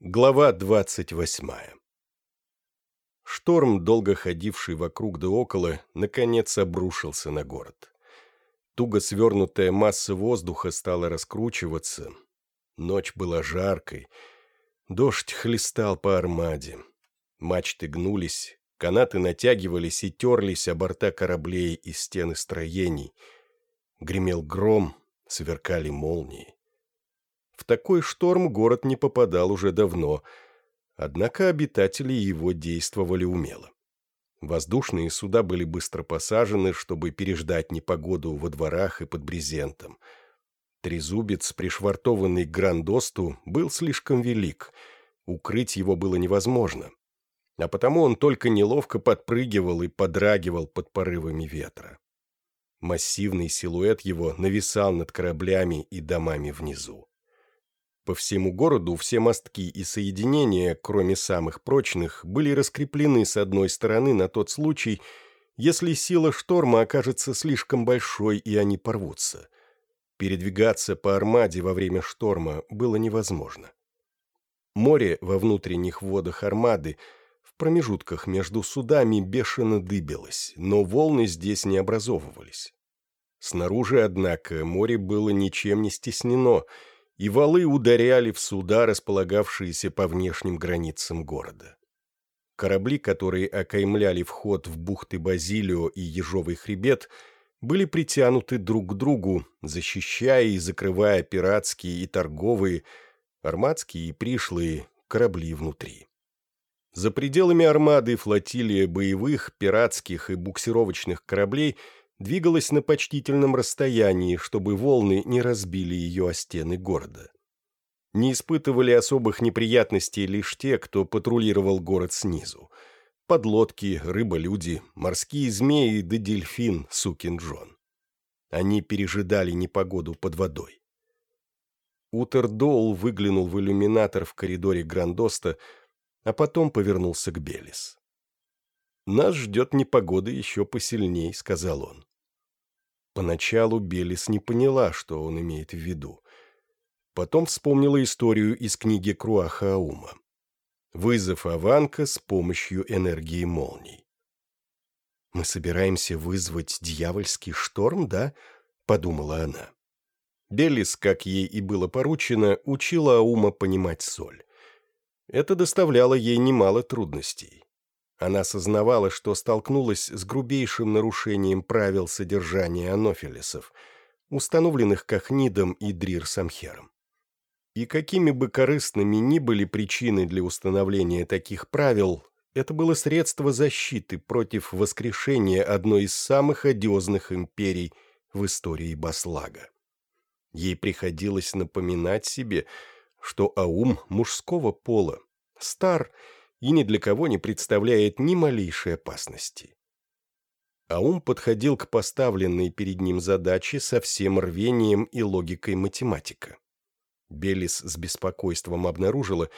Глава двадцать восьмая Шторм, долго ходивший вокруг да около, наконец обрушился на город. Туго свернутая масса воздуха стала раскручиваться. Ночь была жаркой. Дождь хлестал по армаде. Мачты гнулись, канаты натягивались и терлись о борта кораблей и стены строений. Гремел гром, сверкали молнии. В такой шторм город не попадал уже давно, однако обитатели его действовали умело. Воздушные суда были быстро посажены, чтобы переждать непогоду во дворах и под брезентом. Трезубец, пришвартованный к Грандосту, был слишком велик, укрыть его было невозможно, а потому он только неловко подпрыгивал и подрагивал под порывами ветра. Массивный силуэт его нависал над кораблями и домами внизу. По всему городу все мостки и соединения, кроме самых прочных, были раскреплены с одной стороны на тот случай, если сила шторма окажется слишком большой и они порвутся. Передвигаться по армаде во время шторма было невозможно. Море во внутренних водах армады в промежутках между судами бешено дыбилось, но волны здесь не образовывались. Снаружи, однако, море было ничем не стеснено — и валы ударяли в суда, располагавшиеся по внешним границам города. Корабли, которые окаймляли вход в бухты Базилио и Ежовый хребет, были притянуты друг к другу, защищая и закрывая пиратские и торговые, армадские и пришлые корабли внутри. За пределами армады флотилия боевых, пиратских и буксировочных кораблей – двигалась на почтительном расстоянии, чтобы волны не разбили ее о стены города. Не испытывали особых неприятностей лишь те, кто патрулировал город снизу. Подлодки, рыболюди, морские змеи да дельфин, сукин Джон. Они пережидали непогоду под водой. Утер Доул выглянул в иллюминатор в коридоре Грандоста, а потом повернулся к Белис. «Нас ждет непогода еще посильней», — сказал он. Поначалу Белис не поняла, что он имеет в виду. Потом вспомнила историю из книги Круаха Аума. Вызов Аванка с помощью энергии молний. «Мы собираемся вызвать дьявольский шторм, да?» — подумала она. Белис, как ей и было поручено, учила Аума понимать соль. Это доставляло ей немало трудностей. Она сознавала, что столкнулась с грубейшим нарушением правил содержания анофилисов, установленных Кахнидом и Дрир-Самхером. И какими бы корыстными ни были причины для установления таких правил, это было средство защиты против воскрешения одной из самых одиозных империй в истории Баслага. Ей приходилось напоминать себе, что Аум мужского пола, стар и, и ни для кого не представляет ни малейшей опасности. Аум подходил к поставленной перед ним задаче со всем рвением и логикой математика. Белис с беспокойством обнаружила,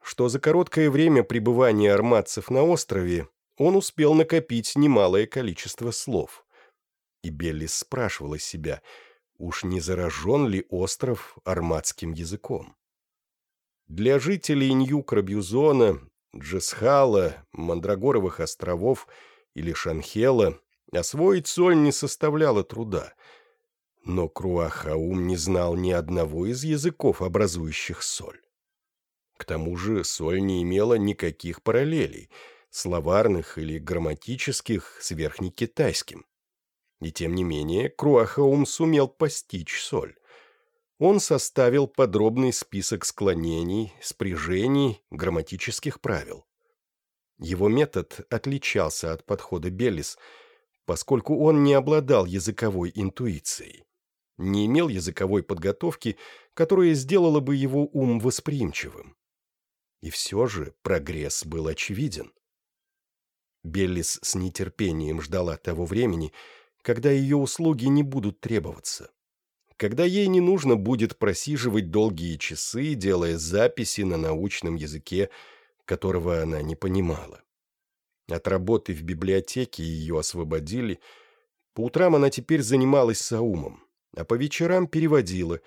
что за короткое время пребывания армадцев на острове он успел накопить немалое количество слов. И Беллис спрашивала себя, уж не заражен ли остров армадским языком. Для жителей Нью-Крабьюзона Джесхала, Мандрагоровых островов или Шанхела освоить соль не составляло труда. Но Круахаум не знал ни одного из языков, образующих соль. К тому же соль не имела никаких параллелей, словарных или грамматических, с верхнекитайским. И тем не менее Круахаум сумел постичь соль он составил подробный список склонений, спряжений, грамматических правил. Его метод отличался от подхода Беллис, поскольку он не обладал языковой интуицией, не имел языковой подготовки, которая сделала бы его ум восприимчивым. И все же прогресс был очевиден. Беллис с нетерпением ждала того времени, когда ее услуги не будут требоваться когда ей не нужно будет просиживать долгие часы, делая записи на научном языке, которого она не понимала. От работы в библиотеке ее освободили. По утрам она теперь занималась саумом, а по вечерам переводила.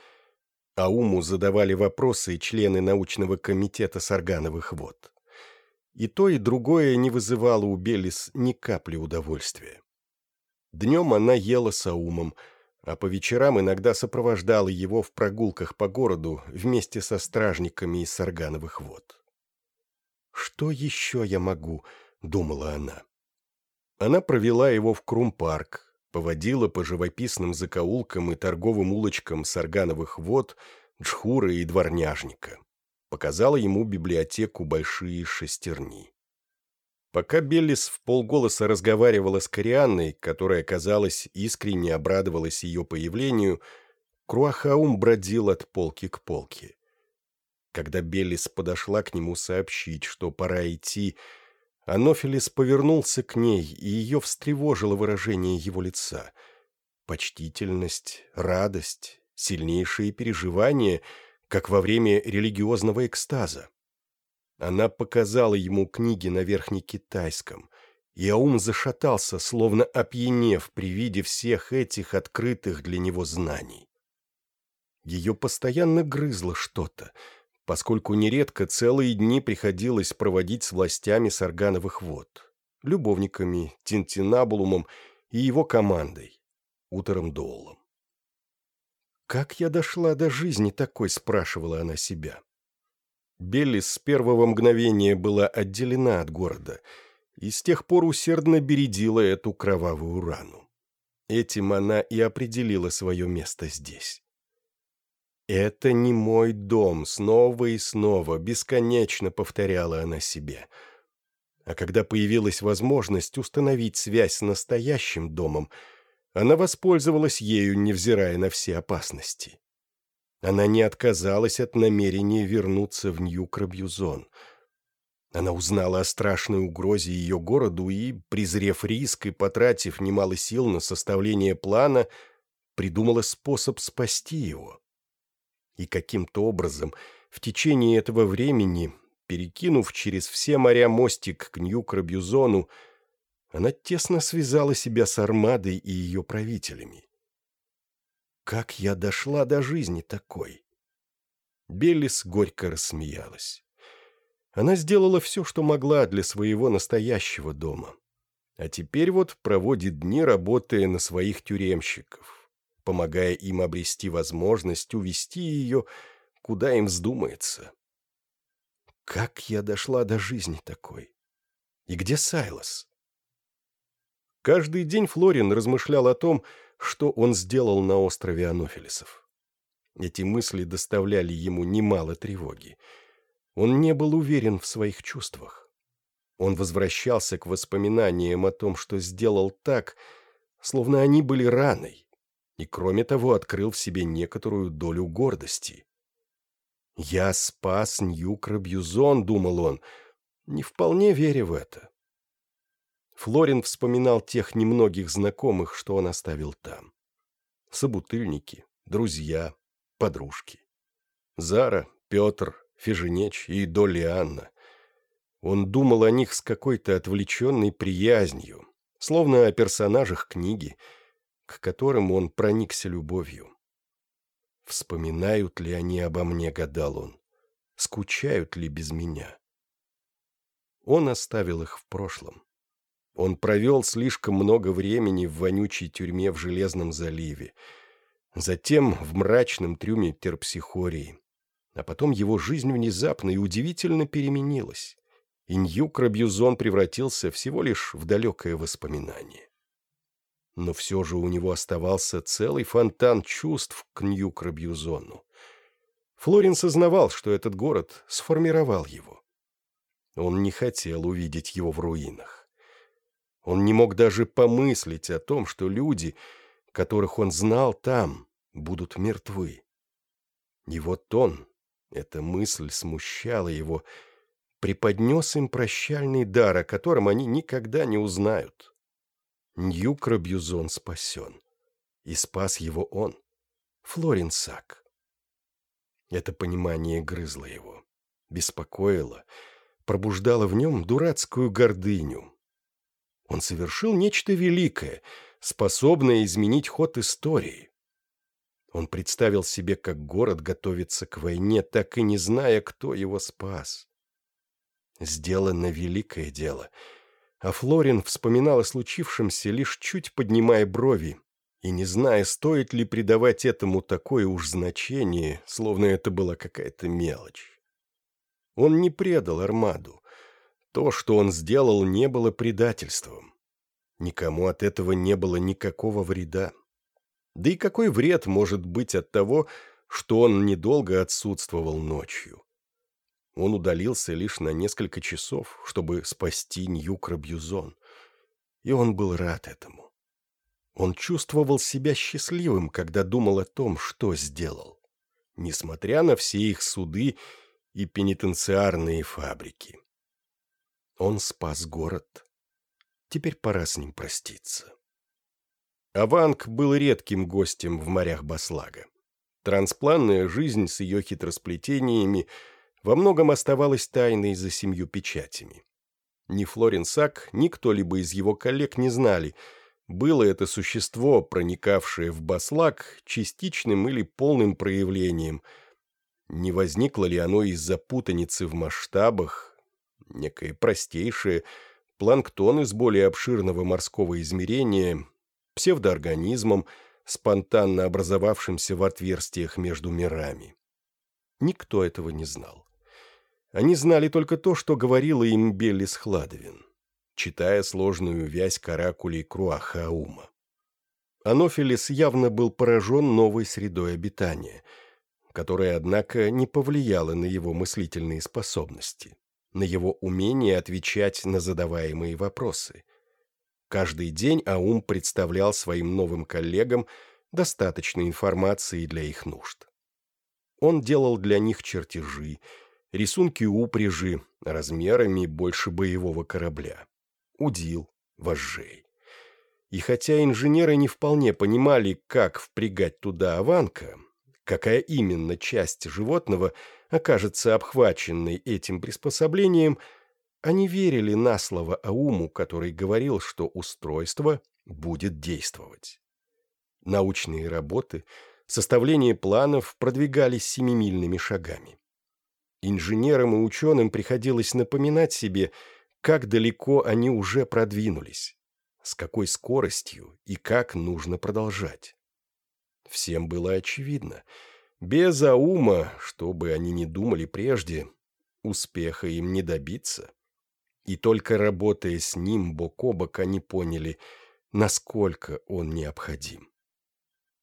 Ауму задавали вопросы члены научного комитета Саргановых вод. И то, и другое не вызывало у Белис ни капли удовольствия. Днем она ела с Аумом, а по вечерам иногда сопровождала его в прогулках по городу вместе со стражниками из Саргановых вод. «Что еще я могу?» — думала она. Она провела его в Крум-парк, поводила по живописным закоулкам и торговым улочкам Саргановых вод, Джхура и Дворняжника. Показала ему библиотеку «Большие шестерни». Пока Беллис вполголоса разговаривала с Корианной, которая, казалось, искренне обрадовалась ее появлению, Круахаум бродил от полки к полке. Когда Беллис подошла к нему сообщить, что пора идти, анофелес повернулся к ней, и ее встревожило выражение его лица. Почтительность, радость, сильнейшие переживания, как во время религиозного экстаза. Она показала ему книги на верхнекитайском, и Аум зашатался, словно опьянев при виде всех этих открытых для него знаний. Ее постоянно грызло что-то, поскольку нередко целые дни приходилось проводить с властями Саргановых вод, любовниками, Тинтинабулумом и его командой, Утером Доулом. «Как я дошла до жизни такой?» — спрашивала она себя. Белли с первого мгновения была отделена от города и с тех пор усердно бередила эту кровавую рану. Этим она и определила свое место здесь. «Это не мой дом», — снова и снова, бесконечно повторяла она себе. А когда появилась возможность установить связь с настоящим домом, она воспользовалась ею, невзирая на все опасности. Она не отказалась от намерения вернуться в Нью-Крабьюзон. Она узнала о страшной угрозе ее городу и, презрев риск и потратив немало сил на составление плана, придумала способ спасти его. И каким-то образом в течение этого времени, перекинув через все моря мостик к Нью-Крабьюзону, она тесно связала себя с Армадой и ее правителями. Как я дошла до жизни такой? Беллис горько рассмеялась. Она сделала все, что могла для своего настоящего дома. А теперь вот проводит дни, работая на своих тюремщиков, помогая им обрести возможность увести ее, куда им вздумается. Как я дошла до жизни такой? И где Сайлос? Каждый день Флорин размышлял о том, что он сделал на острове Анофилисов. Эти мысли доставляли ему немало тревоги. Он не был уверен в своих чувствах. Он возвращался к воспоминаниям о том, что сделал так, словно они были раной, и, кроме того, открыл в себе некоторую долю гордости. «Я спас Нью-Крабьюзон», — думал он, не вполне веря в это. Флорин вспоминал тех немногих знакомых, что он оставил там. Собутыльники, друзья, подружки. Зара, Петр, Фиженеч и Долли Анна. Он думал о них с какой-то отвлеченной приязнью, словно о персонажах книги, к которым он проникся любовью. Вспоминают ли они обо мне, гадал он, скучают ли без меня? Он оставил их в прошлом. Он провел слишком много времени в вонючей тюрьме в Железном заливе, затем в мрачном трюме терпсихории. А потом его жизнь внезапно и удивительно переменилась, и Нью-Крабьюзон превратился всего лишь в далекое воспоминание. Но все же у него оставался целый фонтан чувств к Нью-Крабьюзону. Флорин сознавал, что этот город сформировал его. Он не хотел увидеть его в руинах. Он не мог даже помыслить о том, что люди, которых он знал там, будут мертвы. И вот он, эта мысль смущала его, преподнес им прощальный дар, о котором они никогда не узнают. Нью-Крабьюзон спасен. И спас его он, Флорин Сак. Это понимание грызло его, беспокоило, пробуждало в нем дурацкую гордыню, он совершил нечто великое, способное изменить ход истории. Он представил себе, как город готовится к войне, так и не зная, кто его спас. Сделано великое дело. А Флорин вспоминал о случившемся, лишь чуть поднимая брови, и не зная, стоит ли придавать этому такое уж значение, словно это была какая-то мелочь. Он не предал Армаду. То, что он сделал, не было предательством. Никому от этого не было никакого вреда. Да и какой вред может быть от того, что он недолго отсутствовал ночью? Он удалился лишь на несколько часов, чтобы спасти Ньюкра-Бьюзон. И он был рад этому. Он чувствовал себя счастливым, когда думал о том, что сделал, несмотря на все их суды и пенитенциарные фабрики. Он спас город. Теперь пора с ним проститься. Аванг был редким гостем в морях Баслага. Транспланная жизнь с ее хитросплетениями во многом оставалась тайной за семью печатями. Ни Флорин Сак, ни кто-либо из его коллег не знали, было это существо, проникавшее в Баслаг, частичным или полным проявлением. Не возникло ли оно из-за путаницы в масштабах, некое простейшее, планктон из более обширного морского измерения, псевдоорганизмом, спонтанно образовавшимся в отверстиях между мирами. Никто этого не знал. Они знали только то, что говорила им Беллис Хладовин, читая сложную вязь каракулей Круахаума. Анофилис явно был поражен новой средой обитания, которая, однако, не повлияла на его мыслительные способности, на его умение отвечать на задаваемые вопросы – Каждый день Аум представлял своим новым коллегам достаточно информации для их нужд. Он делал для них чертежи, рисунки упряжи размерами больше боевого корабля, удил, вожжей. И хотя инженеры не вполне понимали, как впрягать туда аванка, какая именно часть животного окажется обхваченной этим приспособлением – они верили на слово Ауму, который говорил, что устройство будет действовать. Научные работы, составление планов продвигались семимильными шагами. Инженерам и ученым приходилось напоминать себе, как далеко они уже продвинулись, с какой скоростью и как нужно продолжать. Всем было очевидно, без Аума, что бы они ни думали прежде, успеха им не добиться. И только работая с ним бок о бок, они поняли, насколько он необходим.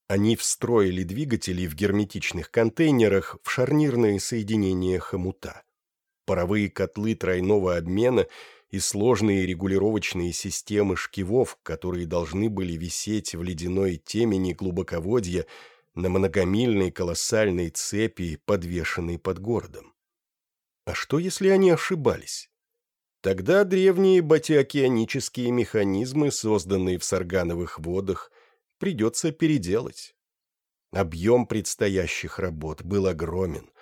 Они встроили двигатели в герметичных контейнерах в шарнирные соединения хомута. Паровые котлы тройного обмена и сложные регулировочные системы шкивов, которые должны были висеть в ледяной темени глубоководья на многомильной колоссальной цепи, подвешенной под городом. А что, если они ошибались? Тогда древние батиокеанические механизмы, созданные в саргановых водах, придется переделать. Объем предстоящих работ был огромен.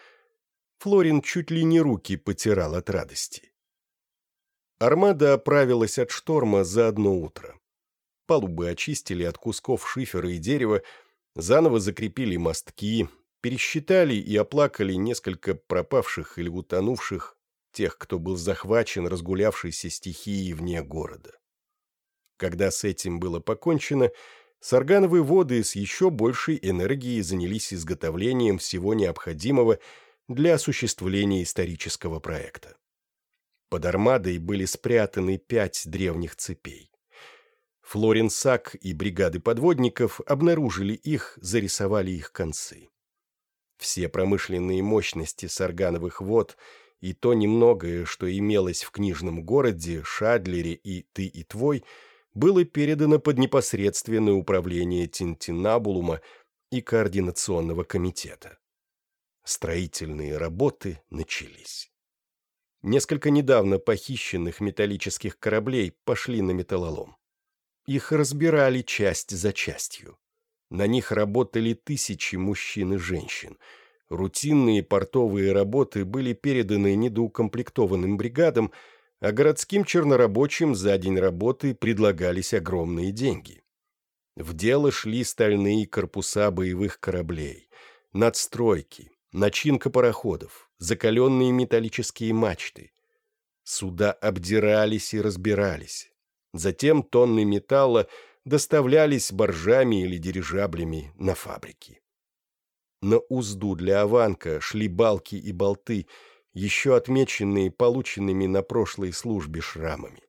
Флорин чуть ли не руки потирал от радости. Армада оправилась от шторма за одно утро. Палубы очистили от кусков шифера и дерева, заново закрепили мостки, пересчитали и оплакали несколько пропавших или утонувших тех, кто был захвачен разгулявшейся стихией вне города. Когда с этим было покончено, Саргановые воды с еще большей энергией занялись изготовлением всего необходимого для осуществления исторического проекта. Под армадой были спрятаны пять древних цепей. Флорин Сак и бригады подводников обнаружили их, зарисовали их концы. Все промышленные мощности саргановых вод – и то немногое, что имелось в книжном городе, Шадлере и «Ты и твой», было передано под непосредственное управление Тинтинабулума и Координационного комитета. Строительные работы начались. Несколько недавно похищенных металлических кораблей пошли на металлолом. Их разбирали часть за частью. На них работали тысячи мужчин и женщин – Рутинные портовые работы были переданы недоукомплектованным бригадам, а городским чернорабочим за день работы предлагались огромные деньги. В дело шли стальные корпуса боевых кораблей, надстройки, начинка пароходов, закаленные металлические мачты. Суда обдирались и разбирались. Затем тонны металла доставлялись боржами или дирижаблями на фабрики. На узду для аванка шли балки и болты, еще отмеченные полученными на прошлой службе шрамами.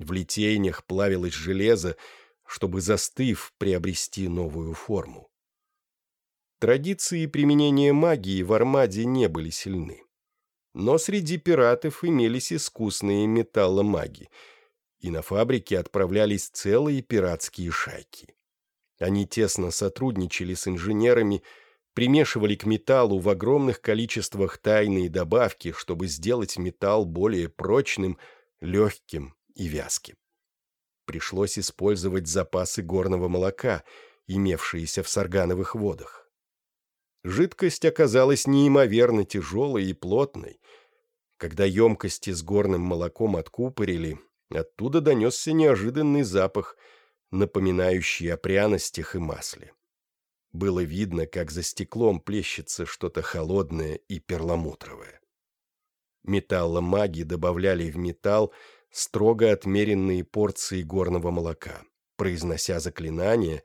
В литейнях плавилось железо, чтобы, застыв, приобрести новую форму. Традиции применения магии в Армаде не были сильны. Но среди пиратов имелись искусные металломаги, и на фабрике отправлялись целые пиратские шайки. Они тесно сотрудничали с инженерами, примешивали к металлу в огромных количествах тайные добавки, чтобы сделать металл более прочным, легким и вязким. Пришлось использовать запасы горного молока, имевшиеся в саргановых водах. Жидкость оказалась неимоверно тяжелой и плотной. Когда емкости с горным молоком откупорили, оттуда донесся неожиданный запах, напоминающий о пряностях и масле. Было видно, как за стеклом плещется что-то холодное и перламутровое. Металломаги добавляли в металл строго отмеренные порции горного молока, произнося заклинания,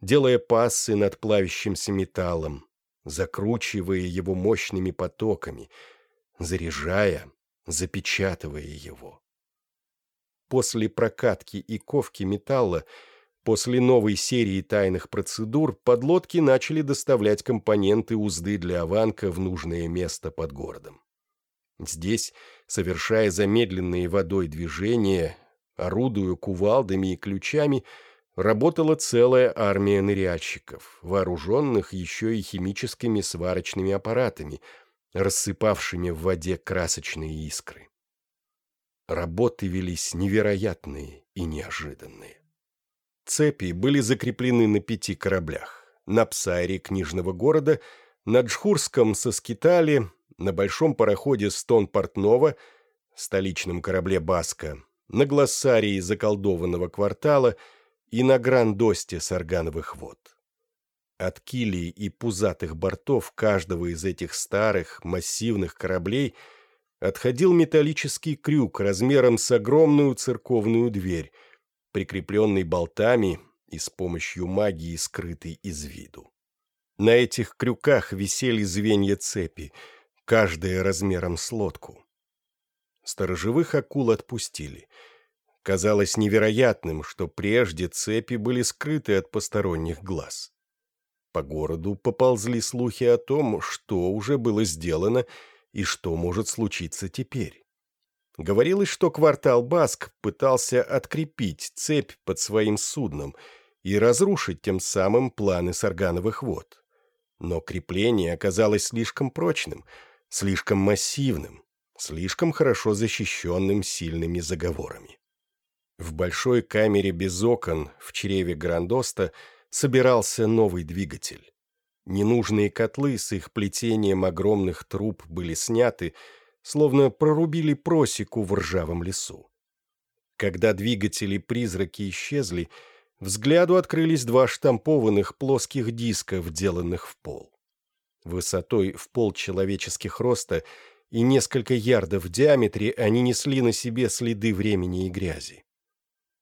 делая пассы над плавящимся металлом, закручивая его мощными потоками, заряжая, запечатывая его. После прокатки и ковки металла, после новой серии тайных процедур, подлодки начали доставлять компоненты узды для аванка в нужное место под городом. Здесь, совершая замедленные водой движения, орудуя кувалдами и ключами, работала целая армия ныряльщиков, вооруженных еще и химическими сварочными аппаратами, рассыпавшими в воде красочные искры. Работы велись невероятные и неожиданные. Цепи были закреплены на пяти кораблях. На Псайре книжного города, на Джхурском со Скитали, на большом пароходе Стон Портнова, столичном корабле Баска, на глоссарии заколдованного квартала — и на грандосте саргановых вод. От килий и пузатых бортов каждого из этих старых, массивных кораблей отходил металлический крюк размером с огромную церковную дверь, прикрепленный болтами и с помощью магии скрытый из виду. На этих крюках висели звенья цепи, каждая размером с лодку. Сторожевых акул отпустили — Казалось невероятным, что прежде цепи были скрыты от посторонних глаз. По городу поползли слухи о том, что уже было сделано и что может случиться теперь. Говорилось, что квартал Баск пытался открепить цепь под своим судном и разрушить тем самым планы саргановых вод. Но крепление оказалось слишком прочным, слишком массивным, слишком хорошо защищенным сильными заговорами. В большой камере без окон в чреве Грандоста собирался новый двигатель. Ненужные котлы с их плетением огромных труб были сняты, словно прорубили просеку в ржавом лесу. Когда двигатели-призраки исчезли, взгляду открылись два штампованных плоских диска, вделанных в пол. Высотой в пол человеческих роста и несколько ярдов в диаметре они несли на себе следы времени и грязи.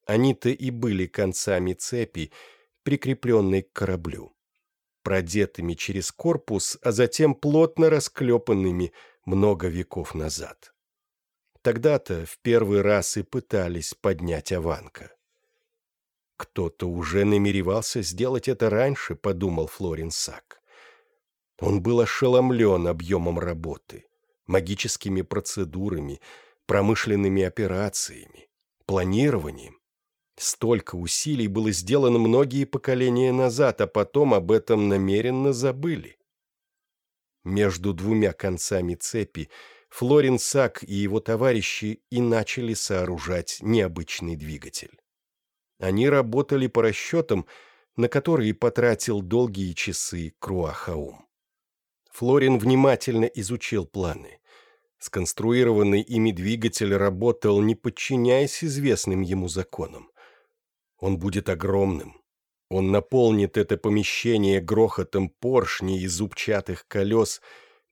Они-то и были концами цепи, прикрепленной к кораблю, продетыми через корпус, а затем плотно расклепанными много веков назад. Тогда-то в первый раз и пытались поднять Аванка. «Кто-то уже намеревался сделать это раньше», — подумал Флорин Сак. Он был ошеломлен объемом работы, магическими процедурами, промышленными операциями, планированием. Столько усилий было сделано многие поколения назад, а потом об этом намеренно забыли. Между двумя концами цепи Флорин Сак и его товарищи и начали сооружать необычный двигатель. Они работали по расчетам, на которые потратил долгие часы Круахаум. Флорин внимательно изучил планы. Сконструированный ими двигатель работал, не подчиняясь известным ему законам. Он будет огромным, Он наполнит это помещение грохотом поршней и зубчатых колес,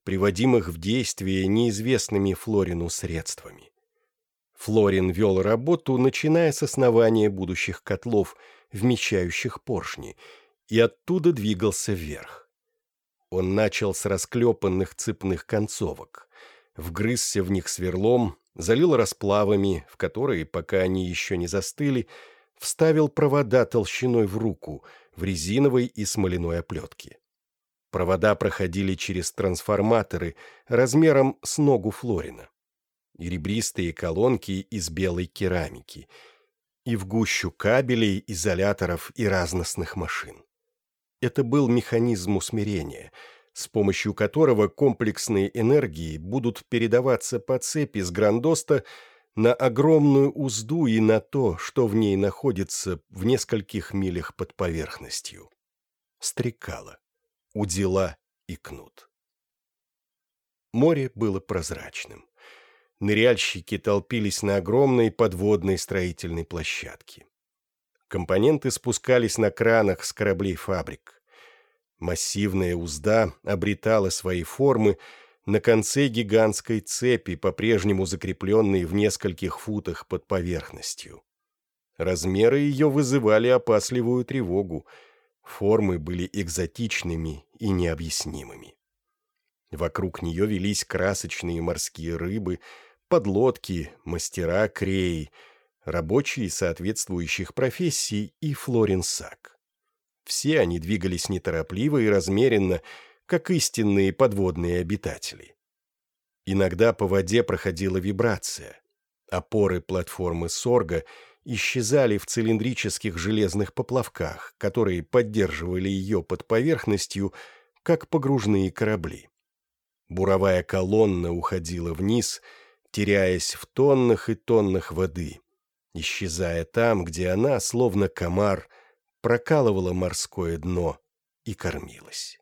приводимых в действие неизвестными Флорину средствами. Флорин вел работу, начиная с основания будущих котлов, вмещающих поршни, и оттуда двигался вверх. Он начал с расклепанных цепных концовок, вгрызся в них сверлом, залил расплавами, в которые, пока они еще не застыли, вставил провода толщиной в руку, в резиновой и смоляной оплетке. Провода проходили через трансформаторы размером с ногу Флорина. Ребристые колонки из белой керамики. И в гущу кабелей, изоляторов и разностных машин. Это был механизм усмирения, с помощью которого комплексные энергии будут передаваться по цепи с грандоста на огромную узду и на то, что в ней находится в нескольких милях под поверхностью. Стрекало, удила и кнут. Море было прозрачным. Ныряльщики толпились на огромной подводной строительной площадке. Компоненты спускались на кранах с кораблей фабрик. Массивная узда обретала свои формы, на конце гигантской цепи, по-прежнему закрепленной в нескольких футах под поверхностью. Размеры ее вызывали опасливую тревогу, формы были экзотичными и необъяснимыми. Вокруг нее велись красочные морские рыбы, подлодки, мастера креи, рабочие соответствующих профессий и Флоренсак. Все они двигались неторопливо и размеренно, как истинные подводные обитатели. Иногда по воде проходила вибрация. Опоры платформы Сорга исчезали в цилиндрических железных поплавках, которые поддерживали ее под поверхностью, как погружные корабли. Буровая колонна уходила вниз, теряясь в тоннах и тоннах воды, исчезая там, где она, словно комар, прокалывала морское дно и кормилась.